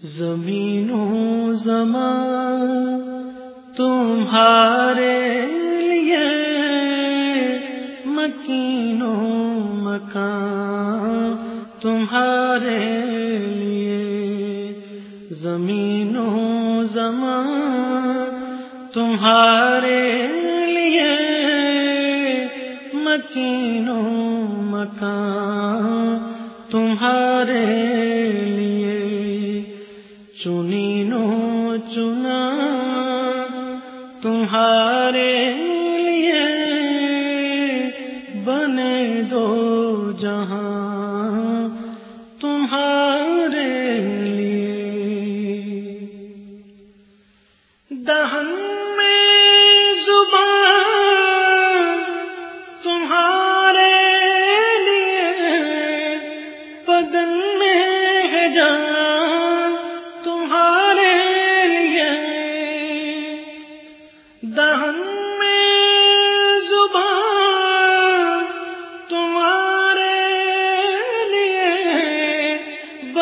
زمین و زمان تمہارے لیے مکین و مکان تمہارے لیے زمین و زمان تمہارے لیے مکین و مکان تمہارے لیے چنی نو چنا تمہارا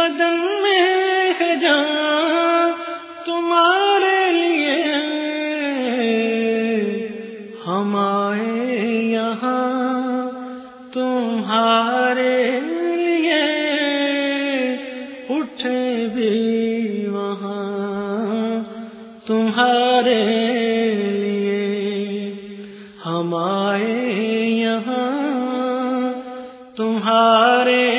بدن میں ہے جان تمہارے لیے۔ ہم آئے یہاں تمہارے لیے۔ اٹھے بھی وہاں تمہارے لیے۔ ہم آئے یہاں تمہارے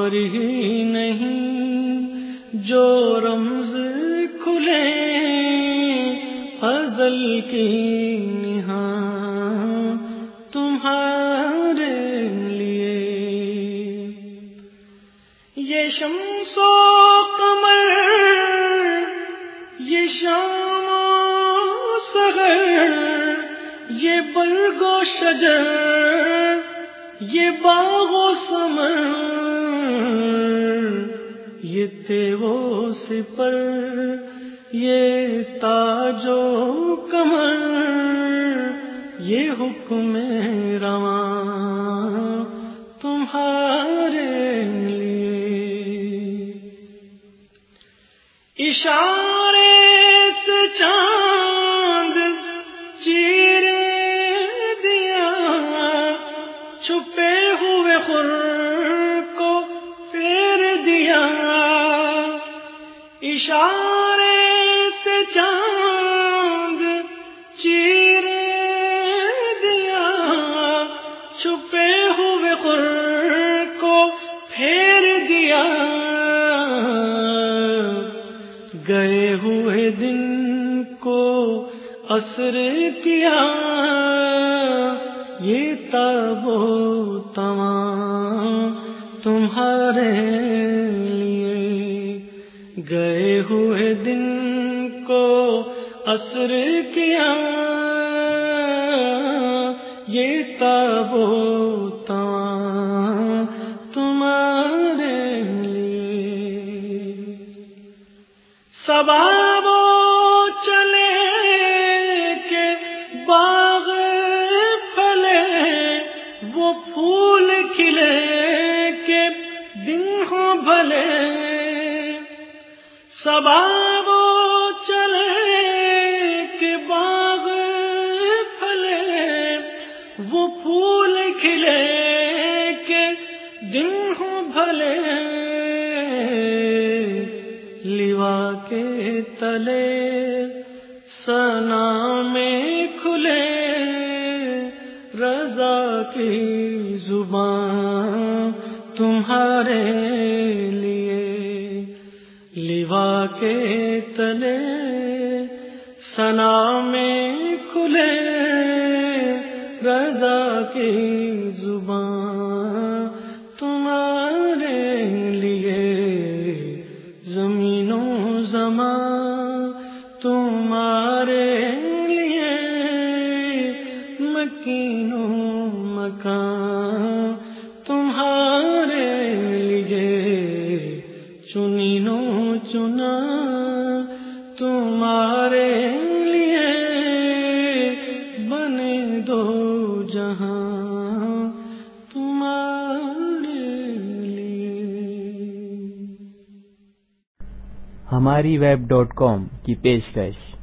خبر ہی نہیں جو رمز کھلے ازل کی نہاں تمہارے لیے۔ یہ شمس و قمر، یہ شام و سغر یہ برگ و شجر، یہ باغ و سمر یہ تیغ و سپر یہ تاج و کمر، یہ حکم رواں تمہارے لیے۔ اشارے سے چاند چیر دیا، چھپے ہوئے خور اشارے سے چاند چیر دیا، چھپے ہوئے خور کو پھیر دیا۔ گئے ہوئے دن کو اثر کیا، یہ تب تمام تمہارے گئے ہوئے دن کو اثر کیا یہ تب و تمہارے لیے۔ سباب چلے کے باغ پھلے، وہ پھول کھلے کے دن ہو بھلے۔ سباب چلے کے باغ پھلے، وہ پھول کھلے کے دن ہو بھلے۔ لیوا کے تلے سنا میں کھلے۔ رضا کی زبان تمہارے لیے۔ لیوا کے تلے سنا میں کھلے، رضا کی زبان تمہارے لیے زمینوں زمان تمہارے لیے مکینوں مکان چنا تمہارے لیے بنے دو جہاں تمہارے لیے۔ ہماری ویب ڈاٹ کام کی پیشکش۔